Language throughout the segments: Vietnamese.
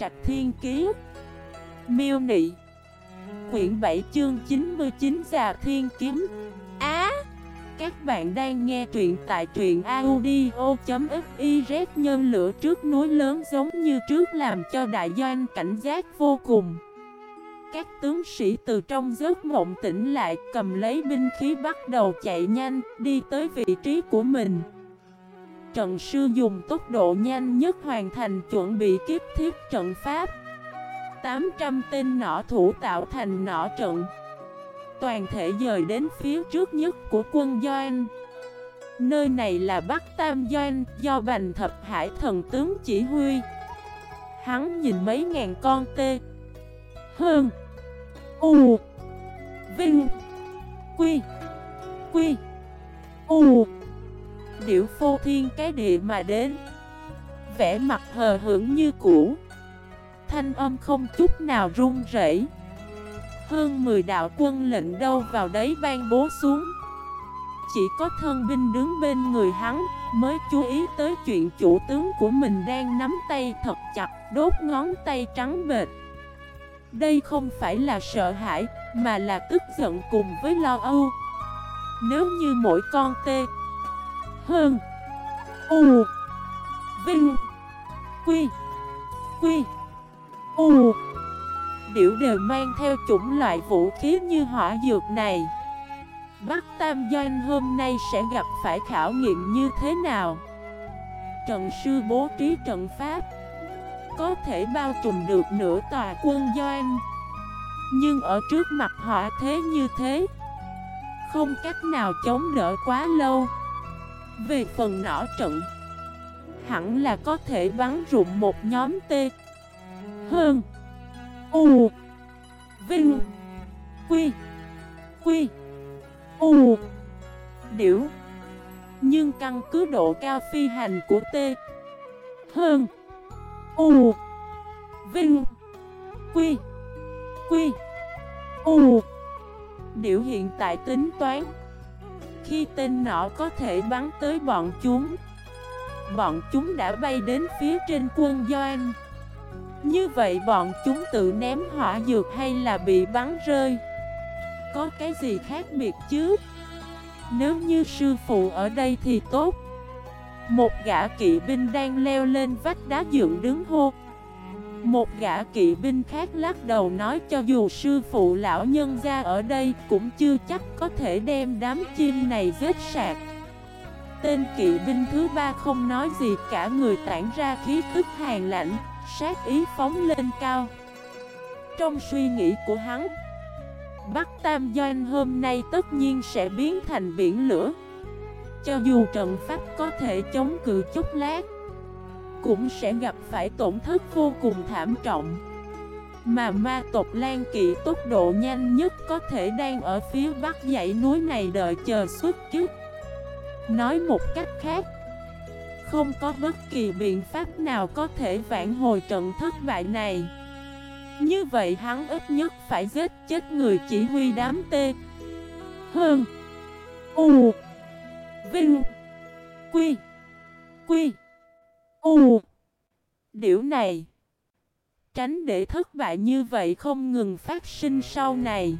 Trạch Thiên Kiế Miêu Nị. Quyển 7 chương 99 Già Thiên Kiếm. Á, Các bạn đang nghe truyện tại truyện audio.xyz Nhân lửa trước núi lớn giống như trước làm cho đại doanh cảnh giác vô cùng. Các tướng sĩ từ trong giấc mộng tỉnh lại cầm lấy binh khí bắt đầu chạy nhanh đi tới vị trí của mình trận sư dùng tốc độ nhanh nhất hoàn thành chuẩn bị kiếp thiết trận pháp. 800 tên nỏ thủ tạo thành nỏ trận. Toàn thể dời đến phía trước nhất của quân Doan. Nơi này là Bắc Tam Doan, do Bành Thập Hải thần tướng chỉ huy. Hắn nhìn mấy ngàn con tê. Hơn U. Vinh. Quy. Quy. U. Điệu phô thiên cái địa mà đến. Vẽ mặt hờ hững như cũ. Thanh âm không chút nào run rẩy. Hơn 10 đạo quân lệnh đâu vào đấy ban bố xuống. Chỉ có thân binh đứng bên người hắn Mới chú ý tới chuyện chủ tướng của mình đang nắm tay thật chặt, Đốt ngón tay trắng bệt Đây không phải là sợ hãi, Mà là tức giận cùng với lo âu. Nếu như mỗi con tê hơn. U. Vinh. Quy. Quy. U. Điệu đều mang theo chủng loại vũ khí như hỏa dược này. Bắc Tam Doanh hôm nay sẽ gặp phải khảo nghiệm như thế nào? Trận sư bố trí trận pháp Có thể bao trùm được nửa tòa quân Doanh, Nhưng ở trước mặt họ thế như thế, Không cách nào chống đỡ quá lâu. Về phần nỏ trận. Hẳn là có thể bắn rụng một nhóm T. Hơn. U. Vinh. Quy. Quy. U. Điểu. Nhưng căn cứ độ cao phi hành của T. Hơn. U. Vinh. Quy. Quy. U. Điểu hiện tại tính toán. Khi tên nọ có thể bắn tới bọn chúng. Bọn chúng đã bay đến phía trên quân Doan như vậy bọn chúng tự ném hỏa dược hay là bị bắn rơi? Có cái gì khác biệt chứ? Nếu như sư phụ ở đây thì tốt. Một gã kỵ binh đang leo lên vách đá dựng đứng hô. Một gã kỵ binh khác lắc đầu nói cho dù sư phụ lão nhân ra ở đây Cũng chưa chắc có thể đem đám chim này giết sạc Tên kỵ binh thứ ba không nói gì, cả người tản ra khí tức hàn lạnh, sát ý phóng lên cao. Trong suy nghĩ của hắn, Bắc Tam Doanh hôm nay tất nhiên sẽ biến thành biển lửa. Cho dù trận pháp có thể chống cự chút lát cũng sẽ gặp phải tổn thất vô cùng thảm trọng. Mà ma tộc Lan Kỵ tốc độ nhanh nhất có thể đang ở phía bắc dãy núi này đợi chờ xuất kích. Nói một cách khác, không có bất kỳ biện pháp nào có thể vãn hồi trận thất bại này. Như vậy hắn ít nhất phải giết chết người chỉ huy đám tê. Hơn, U, Vinh, Quy Quy. U. Điều này. Tránh để thất bại như vậy không ngừng phát sinh sau này.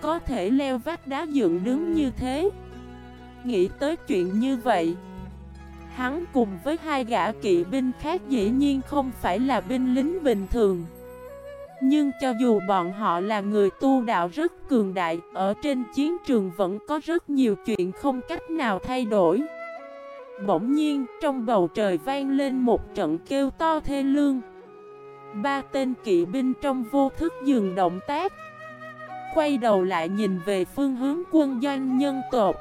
Có thể leo vách đá dựng đứng như thế. Nghĩ tới chuyện như vậy. Hắn cùng với hai gã kỵ binh khác dĩ nhiên không phải là binh lính bình thường. Nhưng cho dù bọn họ là người tu đạo rất cường đại, Ở trên chiến trường vẫn có rất nhiều chuyện không cách nào thay đổi. Bỗng nhiên, trong bầu trời vang lên một trận kêu to thê lương. Ba tên kỵ binh trong vô thức dừng động tác, Quay đầu lại nhìn về phương hướng quân doanh nhân tộc.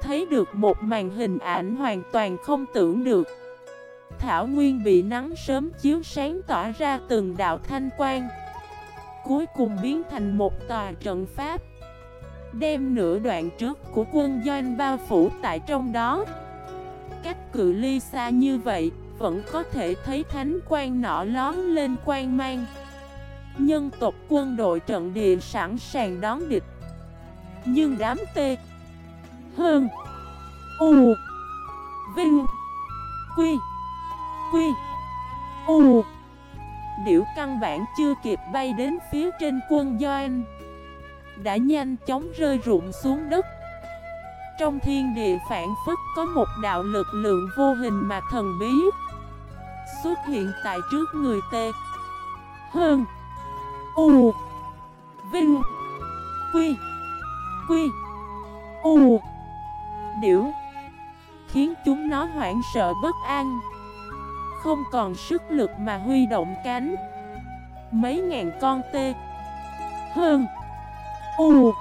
Thấy được một màn hình ảnh hoàn toàn không tưởng được. Thảo Nguyên bị nắng sớm chiếu sáng tỏa ra từng đạo thanh quang, Cuối cùng biến thành một tòa trận pháp, Đem nửa đoạn trước của quân doanh bao phủ tại trong đó. Cách cự ly xa như vậy, Vẫn có thể thấy thánh quan nọ lón lên quan mang. Nhân tộc quân đội trận địa sẵn sàng đón địch. Nhưng đám tê, hơn, U, Vinh, Quy Quy, U. Điểu căn bản chưa kịp bay đến phía trên quân doanh Đã nhanh chóng rơi rụng xuống đất. Trong thiên địa phản phức có một đạo lực lượng vô hình mà thần bí Xuất hiện tại trước người tê Hơn. U. Vinh. Quy. Quy. U. Điểu. Khiến chúng nó hoảng sợ bất an. Không còn sức lực mà huy động cánh. Mấy ngàn con tê Hơn. U.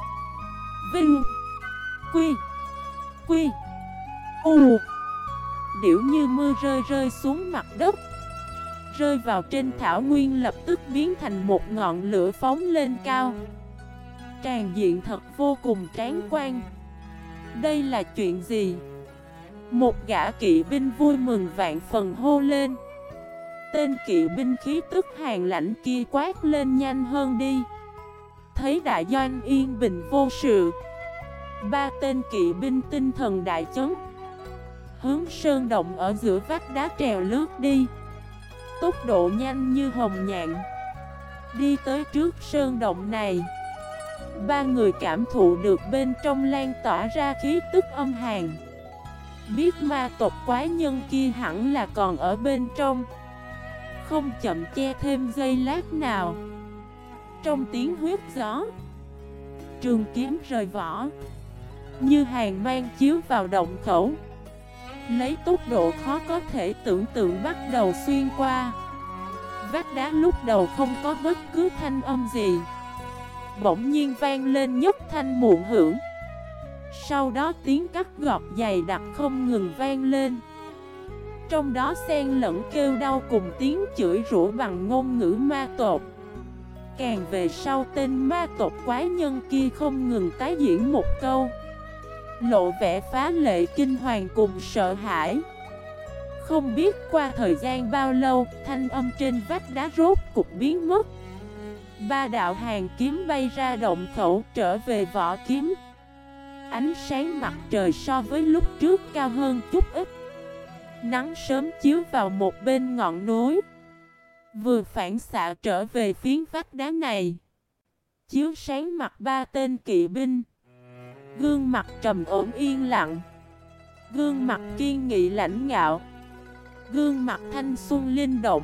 Vinh. Quy. Quy. U. Điểu như mưa rơi rơi xuống mặt đất. Rơi vào trên thảo nguyên lập tức biến thành một ngọn lửa phóng lên cao. Tràn diện thật vô cùng tráng quan. Đây là chuyện gì? Một gã kỵ binh vui mừng vạn phần hô lên. Tên kỵ binh khí tức hàng lãnh kia quát lên nhanh hơn đi. Thấy đại doanh yên bình vô sự Ba tên kỵ binh tinh thần đại chấn. Hướng sơn động ở giữa vách đá trèo lướt đi. Tốc độ nhanh như hồng nhạn. Đi tới trước sơn động này. Ba người cảm thụ được bên trong lan tỏa ra khí tức âm hàn. Biết ma tộc quái nhân kia hẳn là còn ở bên trong. Không chậm che thêm giây lát nào. Trong tiếng huyết gió, Trường kiếm rời vỏ. Như hàng mang chiếu vào động khẩu. Lấy tốc độ khó có thể tưởng tượng bắt đầu xuyên qua. Vách đá lúc đầu không có bất cứ thanh âm gì. Bỗng nhiên vang lên nhất thanh muộn hưởng. Sau đó tiếng cắt gọt dày đặc không ngừng vang lên. Trong đó xen lẫn kêu đau cùng tiếng chửi rủa bằng ngôn ngữ ma tột Càng về sau tên ma tộc quái nhân kia không ngừng tái diễn một câu. Lộ vẻ phá lệ kinh hoàng cùng sợ hãi. Không biết qua thời gian bao lâu, Thanh âm trên vách đá rốt cục biến mất. Ba đạo hàng kiếm bay ra động khẩu, trở về vỏ kiếm. Ánh sáng mặt trời so với lúc trước cao hơn chút ít. Nắng sớm chiếu vào một bên ngọn núi. Vừa phản xạ trở về phiến vách đá này. Chiếu sáng mặt ba tên kỵ binh. Gương mặt trầm ổn yên lặng. Gương mặt kiên nghị lãnh ngạo. Gương mặt thanh xuân linh động.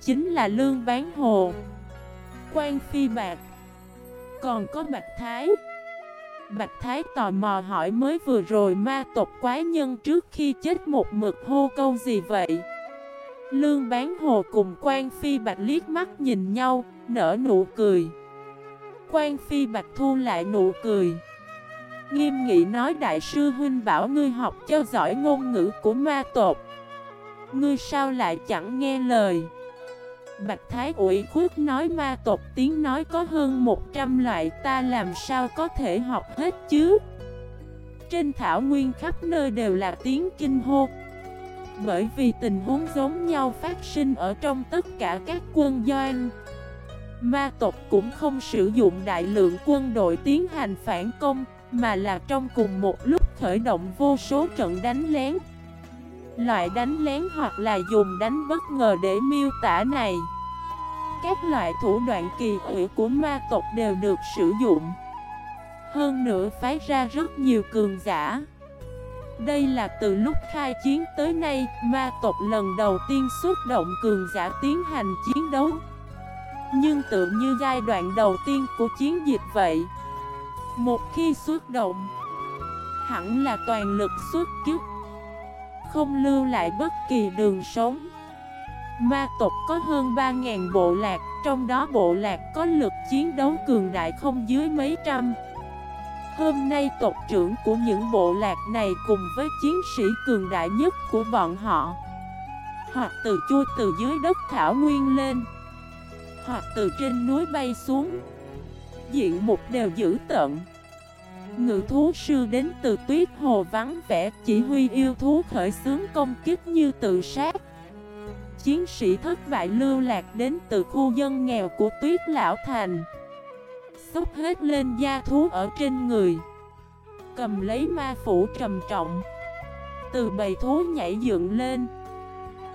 Chính là lương bán hồ. Quan phi bạc. Còn có bạch thái. Bạch thái tò mò hỏi mới vừa rồi ma tộc quái nhân trước khi chết một mực hô câu gì vậy? Lương bán hồ cùng quan phi bạch liếc mắt nhìn nhau, Nở nụ cười. Quan phi bạch thu lại nụ cười. Nghiêm nghị nói, đại sư huynh bảo ngươi học cho giỏi ngôn ngữ của ma tộc. Ngươi sao lại chẳng nghe lời? Bạch Thái ủy khuất nói, ma tộc tiếng nói có hơn 100 loại, ta làm sao có thể học hết chứ? Trên thảo nguyên khắp nơi đều là tiếng kinh hô. Bởi vì tình huống giống nhau phát sinh ở trong tất cả các quân doanh, Ma tộc cũng không sử dụng đại lượng quân đội tiến hành phản công. Mà là trong cùng một lúc khởi động vô số trận đánh lén. Loại đánh lén hoặc là dùng đánh bất ngờ để miêu tả này. Các loại thủ đoạn kỳ ủy của ma tộc đều được sử dụng. Hơn nữa phái ra rất nhiều cường giả. Đây là từ lúc khai chiến tới nay, Ma tộc lần đầu tiên xuất động cường giả tiến hành chiến đấu. Nhưng tự như giai đoạn đầu tiên của chiến dịch vậy một khi xuất động Hẳn là toàn lực xuất kiếp không lưu lại bất kỳ đường sống. Ma tộc có hơn 3.000 bộ lạc, trong đó bộ lạc có lực chiến đấu cường đại không dưới mấy trăm. Hôm nay tộc trưởng của những bộ lạc này cùng với chiến sĩ cường đại nhất của bọn họ Hoặc từ chui từ dưới đất thảo nguyên lên Hoặc từ trên núi bay xuống. Diện mục đều giữ tận. Ngự thú sư đến từ tuyết hồ vắng vẻ, Chỉ huy yêu thú khởi xướng công kích như tự sát. Chiến sĩ thất bại lưu lạc đến từ khu dân nghèo của tuyết lão thành. Xúc hết lên da thú ở trên người. Cầm lấy ma phủ trầm trọng. Từ bầy thú nhảy dựng lên.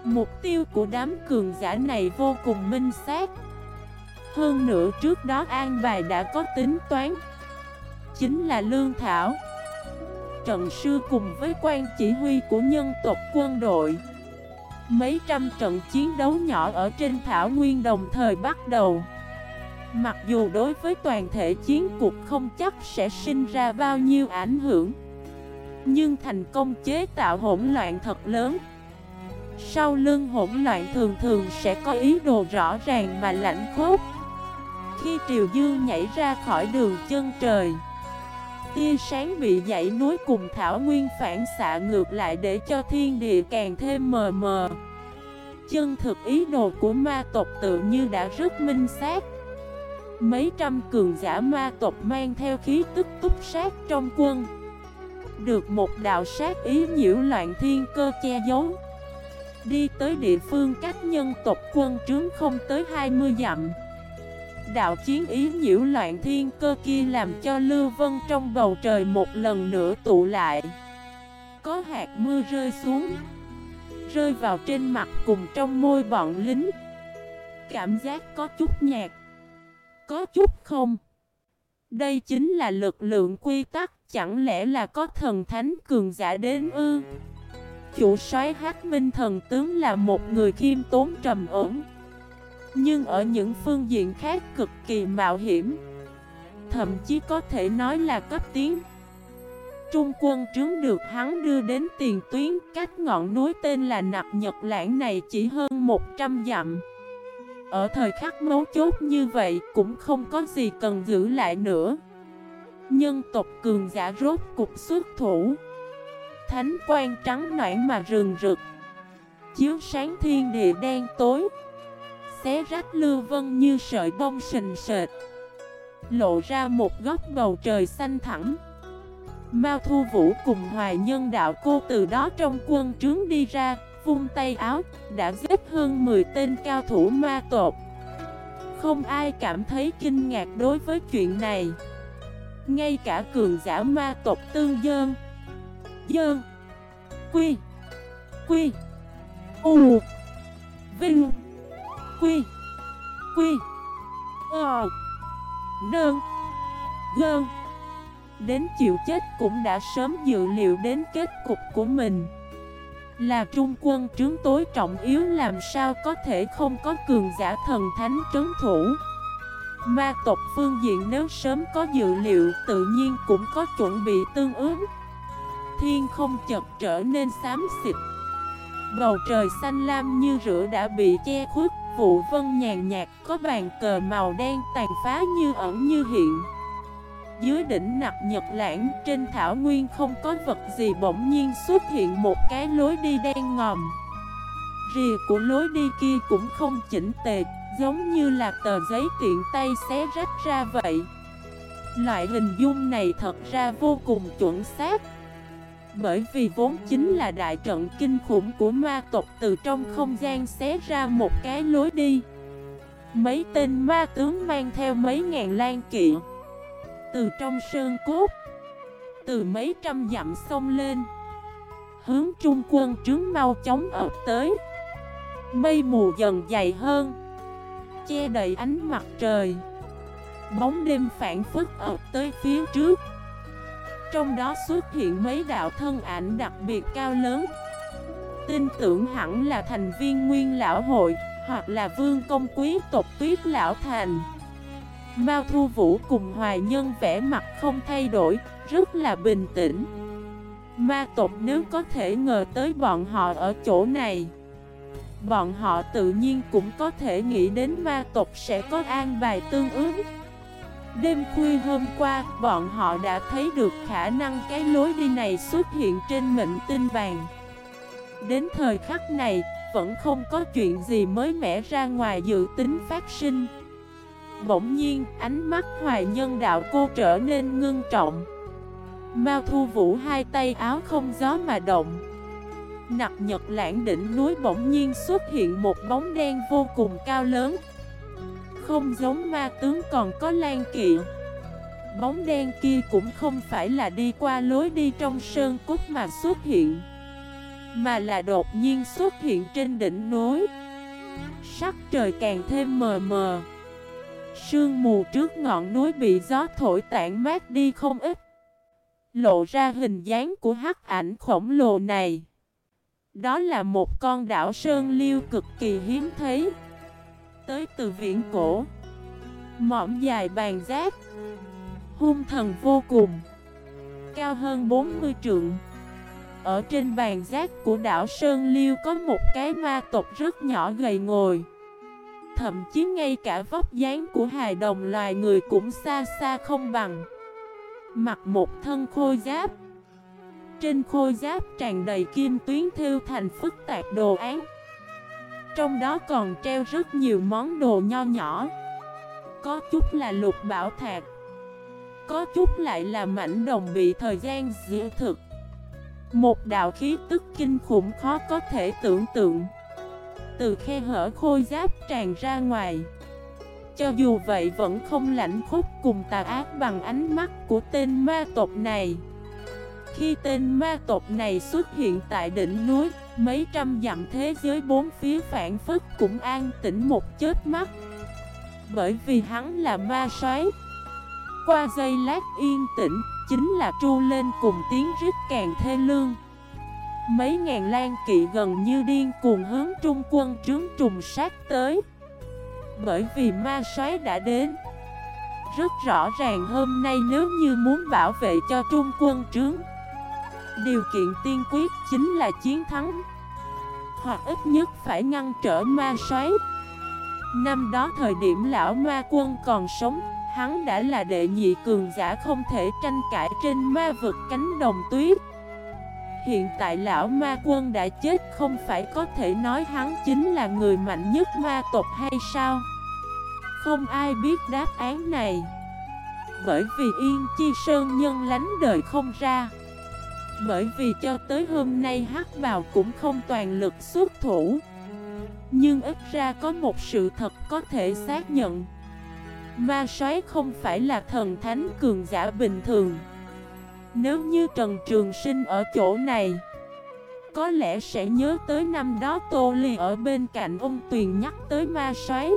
Mục tiêu của đám cường giả này vô cùng minh xác. Hơn nữa trước đó An Bài đã có tính toán. Chính là Lương Thảo. Trận sư cùng với quan chỉ huy của nhân tộc quân đội. Mấy trăm trận chiến đấu nhỏ ở trên Thảo Nguyên đồng thời bắt đầu. Mặc dù đối với toàn thể chiến cuộc không chắc sẽ sinh ra bao nhiêu ảnh hưởng, Nhưng thành công chế tạo hỗn loạn thật lớn. Sau lưng hỗn loạn thường thường sẽ có ý đồ rõ ràng mà lạnh khốc. Khi Triều Dương nhảy ra khỏi đường chân trời. Tia sáng bị dãy núi cùng thảo nguyên phản xạ ngược lại để cho thiên địa càng thêm mờ mờ. Chân thực ý đồ của ma tộc tự như đã rất minh xác. Mấy trăm cường giả ma tộc mang theo khí tức túc sát trong quân. Được một đạo sát ý nhiễu loạn thiên cơ che giấu. Đi tới địa phương cách nhân tộc quân trướng không tới 20 dặm. Đạo chiến ý nhiễu loạn thiên cơ kia làm cho Lưu Vân trong bầu trời một lần nữa tụ lại. Có hạt mưa rơi xuống, Rơi vào trên mặt cùng trong môi bọn lính. Cảm giác có chút nhạt, Có chút không. Đây chính là lực lượng quy tắc, Chẳng lẽ là có thần thánh cường giả đến ư? Chủ soái hát minh thần tướng là một người khiêm tốn trầm ổn. Nhưng ở những phương diện khác cực kỳ mạo hiểm Thậm chí có thể nói là cấp tiến Trung quân trướng được hắn đưa đến tiền tuyến, cách ngọn núi tên là Nặc Nhật Lãng này chỉ hơn 100 dặm. Ở thời khắc mấu chốt như vậy cũng không có gì cần giữ lại nữa. Nhân tộc cường giả rốt cục xuất thủ. Thánh quan trắng noãn mà rừng rực. Chiếu sáng thiên địa đen tối. Xé rách lưu vân như sợi bông sình sệt. Lộ ra một góc bầu trời xanh thẳng. Mao Thu Vũ cùng Hoài Nhân đạo cô từ đó trong quân trướng đi ra, vung tay áo, đã giết hơn 10 tên cao thủ ma tộc. Không ai cảm thấy kinh ngạc đối với chuyện này. Ngay cả cường giả ma tộc tương dơn, dơn, quy, quy, u, vinh, quy, quy, ờ, nơn, gơn. Đến chịu chết cũng đã sớm dự liệu đến kết cục của mình. Là trung quân trướng tối trọng yếu làm sao có thể không có cường giả thần thánh trấn thủ. Ma tộc phương diện nếu sớm có dự liệu tự nhiên cũng có chuẩn bị tương ứng. Thiên không chật trở nên xám xịt. Bầu trời xanh lam như rửa đã bị che khuất. Vụ vân nhàn nhạt, có bàn cờ màu đen tàn phá như ẩn như hiện. Dưới đỉnh nặc nhật lãng, trên thảo nguyên không có vật gì bỗng nhiên xuất hiện một cái lối đi đen ngòm. Rìa của lối đi kia cũng không chỉnh tề, Giống như là tờ giấy tiện tay xé rách ra vậy. Loại hình dung này thật ra vô cùng chuẩn xác. Bởi vì vốn chính là đại trận kinh khủng của ma tộc từ trong không gian xé ra một cái lối đi. Mấy tên ma tướng mang theo mấy ngàn lan kỵ từ trong sơn cốt, Từ mấy trăm dặm sông lên, Hướng trung quân trướng mau chóng ập tới. Mây mù dần dày hơn, Che đầy ánh mặt trời. Bóng đêm phản phức ập tới phía trước. Trong đó xuất hiện mấy đạo thân ảnh đặc biệt cao lớn. Tin tưởng hẳn là thành viên nguyên lão hội Hoặc là vương công quý tộc tuyết lão thành. Mao Thu Vũ cùng Hoài Nhân vẽ mặt không thay đổi, rất là bình tĩnh. Ma tộc nếu có thể ngờ tới bọn họ ở chỗ này Bọn họ tự nhiên cũng có thể nghĩ đến ma tộc sẽ có an bài tương ứng. Đêm khuya hôm qua, bọn họ đã thấy được khả năng cái lối đi này xuất hiện trên mệnh tinh vàng. Đến thời khắc này, vẫn không có chuyện gì mới mẻ ra ngoài dự tính phát sinh. Bỗng nhiên, ánh mắt hoài nhân đạo cô trở nên ngưng trọng. Mao thu vũ hai tay áo không gió mà động. Nặc nhật lãng đỉnh núi bỗng nhiên xuất hiện một bóng đen vô cùng cao lớn. Không giống ma tướng còn có lan kỵ Bóng đen kia cũng không phải là đi qua lối đi trong sơn cốt mà xuất hiện, Mà là đột nhiên xuất hiện trên đỉnh núi. Sắc trời càng thêm mờ mờ. Sương mù trước ngọn núi bị gió thổi tản mát đi không ít, Lộ ra hình dáng của hắc ảnh khổng lồ này. Đó là một con đảo Sơn Liêu cực kỳ hiếm thấy. Tới từ viễn cổ. Mỏm dài bàn giáp. Hung thần vô cùng. Cao hơn 40 trượng. Ở trên bàn giác của đảo Sơn Liêu có một cái ma tộc rất nhỏ gầy ngồi. Thậm chí ngay cả vóc dáng của hài đồng loài người cũng xa xa không bằng. Mặc một thân khôi giáp. Trên khôi giáp tràn đầy kim tuyến theo thành phức tạp đồ án. Trong đó còn treo rất nhiều món đồ nho nhỏ. Có chút là lục bảo thạc, Có chút lại là mảnh đồng bị thời gian diễn thực. Một đạo khí tức kinh khủng khó có thể tưởng tượng. Từ khe hở khôi giáp tràn ra ngoài. Cho dù vậy vẫn không lãnh khúc cùng tà ác bằng ánh mắt của tên ma tộc này. Khi tên ma tộc này xuất hiện tại đỉnh núi Mấy trăm dặm thế giới bốn phía phản phức cũng an tĩnh một chết mắt. Bởi vì hắn là ma xoáy Qua giây lát yên tĩnh, Chính là tru lên cùng tiếng rít càng thê lương. Mấy ngàn lan kỵ gần như điên cuồng hướng trung quân trướng trùng sát tới. Bởi vì ma xoáy đã đến. Rất rõ ràng hôm nay nếu như muốn bảo vệ cho trung quân trướng Điều kiện tiên quyết chính là chiến thắng. Hoặc ít nhất phải ngăn trở ma xoáy Năm đó thời điểm lão ma quân còn sống, Hắn đã là đệ nhị cường giả không thể tranh cãi trên ma vực cánh đồng tuyết. Hiện tại lão ma quân đã chết, không phải có thể nói hắn chính là người mạnh nhất ma tộc hay sao? Không ai biết đáp án này. Bởi vì Yên Chi Sơn nhân lánh đời không ra. Bởi vì cho tới hôm nay hắc bào cũng không toàn lực xuất thủ. Nhưng ít ra có một sự thật có thể xác nhận. Ma soái không phải là thần thánh cường giả bình thường. Nếu như Trần Trường Sinh ở chỗ này, Có lẽ sẽ nhớ tới năm đó Tô Ly ở bên cạnh ông Tuyền nhắc tới ma xoáy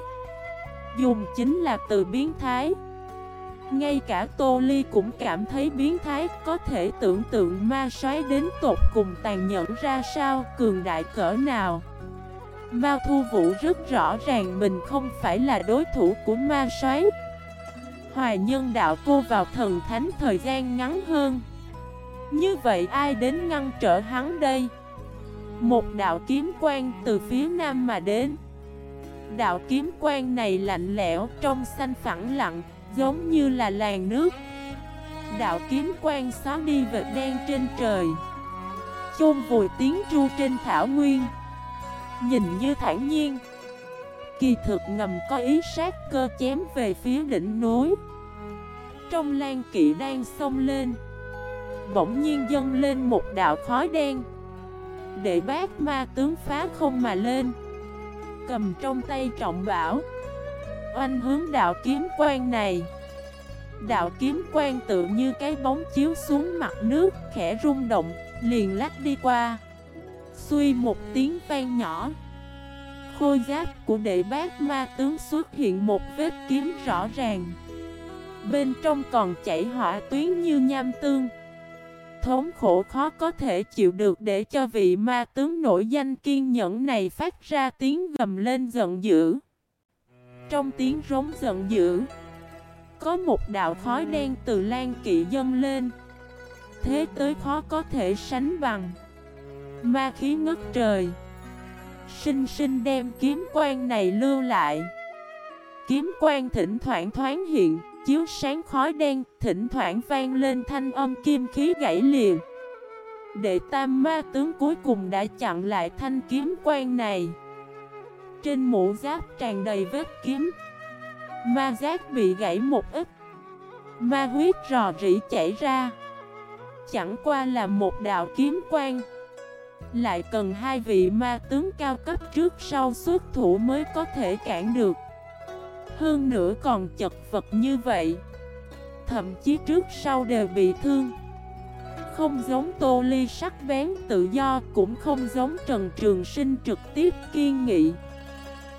Dùng chính là từ biến thái. Ngay cả Tô Ly cũng cảm thấy biến thái, Có thể tưởng tượng ma xoáy đến tột cùng tàn nhẫn ra sao, Cường đại cỡ nào. Mao Thu Vũ rất rõ ràng mình không phải là đối thủ của ma xoáy. Hoài nhân đạo cô vào thần thánh thời gian ngắn hơn. Như vậy ai đến ngăn trở hắn đây? Một đạo kiếm quang từ phía nam mà đến. Đạo kiếm quang này lạnh lẽo, trong xanh phẳng lặng Giống như là làn nước. Đạo kiếm quang xóa đi vệt đen trên trời. Chôn vùi tiếng ru trên thảo nguyên. Nhìn như thản nhiên. Kỳ thực ngầm có ý sát cơ chém về phía đỉnh núi. Trong lan kỵ đang xông lên. Bỗng nhiên dâng lên một đạo khói đen. Để bác ma tướng phá không mà lên. Cầm trong tay trọng bảo. Oanh hướng đạo kiếm quang này. Đạo kiếm quang tự như cái bóng chiếu xuống mặt nước Khẽ rung động, liền lách đi qua. Xuy một tiếng vang nhỏ. Khôi giáp của đệ bác ma tướng xuất hiện một vết kiếm rõ ràng. Bên trong còn chảy hỏa tuyến như nham tương. Thống khổ khó có thể chịu được để cho vị ma tướng nổi danh kiên nhẫn này phát ra tiếng gầm lên giận dữ. Trong tiếng rống giận dữ, Có một đạo khói đen từ lan kỵ dâng lên. Thế tới khó có thể sánh bằng. Ma khí ngất trời. Sinh sinh đem kiếm quang này lưu lại. Kiếm quang thỉnh thoảng thoáng hiện, Chiếu sáng khói đen, Thỉnh thoảng vang lên thanh âm kim khí gãy liền. Đệ tam ma tướng cuối cùng đã chặn lại thanh kiếm quang này. Trên mũ giáp tràn đầy vết kiếm. Ma giáp bị gãy một ít Ma huyết rò rỉ chảy ra. Chẳng qua là một đạo kiếm quang. Lại cần hai vị ma tướng cao cấp trước sau xuất thủ mới có thể cản được. Hơn nữa còn chật vật như vậy. Thậm chí trước sau đều bị thương. Không giống Tô Ly sắc bén tự do Cũng không giống Trần Trường Sinh trực tiếp kiên nghị.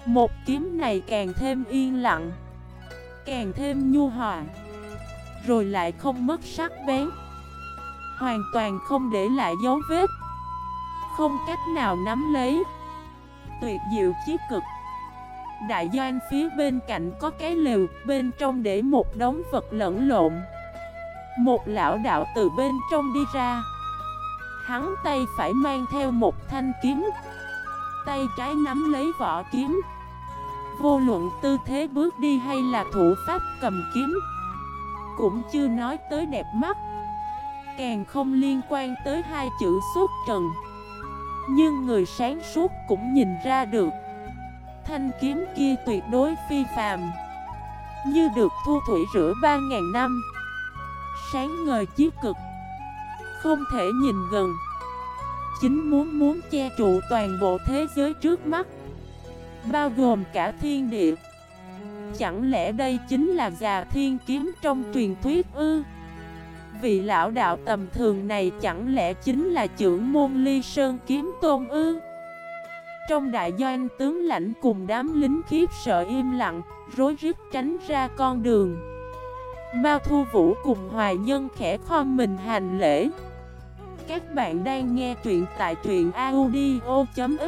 Một kiếm này càng thêm yên lặng, Càng thêm nhu hòa, Rồi lại không mất sắc bén. Hoàn toàn không để lại dấu vết, Không cách nào nắm lấy. Tuyệt diệu chí cực. Đại doanh phía bên cạnh có cái lều, Bên trong để một đống vật lẫn lộn. Một lão đạo từ bên trong đi ra. Hắn tay phải mang theo một thanh kiếm, Tay trái nắm lấy vỏ kiếm. Vô luận tư thế bước đi hay là thủ pháp cầm kiếm, Cũng chưa nói tới đẹp mắt. Càng không liên quan tới hai chữ suốt trần, Nhưng người sáng suốt cũng nhìn ra được. Thanh kiếm kia tuyệt đối phi phàm, Như được thu thủy rửa ba ngàn năm. Sáng ngời chiếc cực, Không thể nhìn gần. Chính muốn muốn che trụ toàn bộ thế giới trước mắt. Bao gồm cả thiên địa. Chẳng lẽ đây chính là già thiên kiếm trong truyền thuyết ư? Vị lão đạo tầm thường này chẳng lẽ chính là trưởng môn ly sơn kiếm tôn ư? Trong đại doanh, tướng lãnh cùng đám lính khiếp sợ im lặng, Rối rít tránh ra con đường. Mao Thu Vũ cùng Hoài Nhân khẽ khom mình hành lễ. Các bạn đang nghe truyện tại truyện audio.fif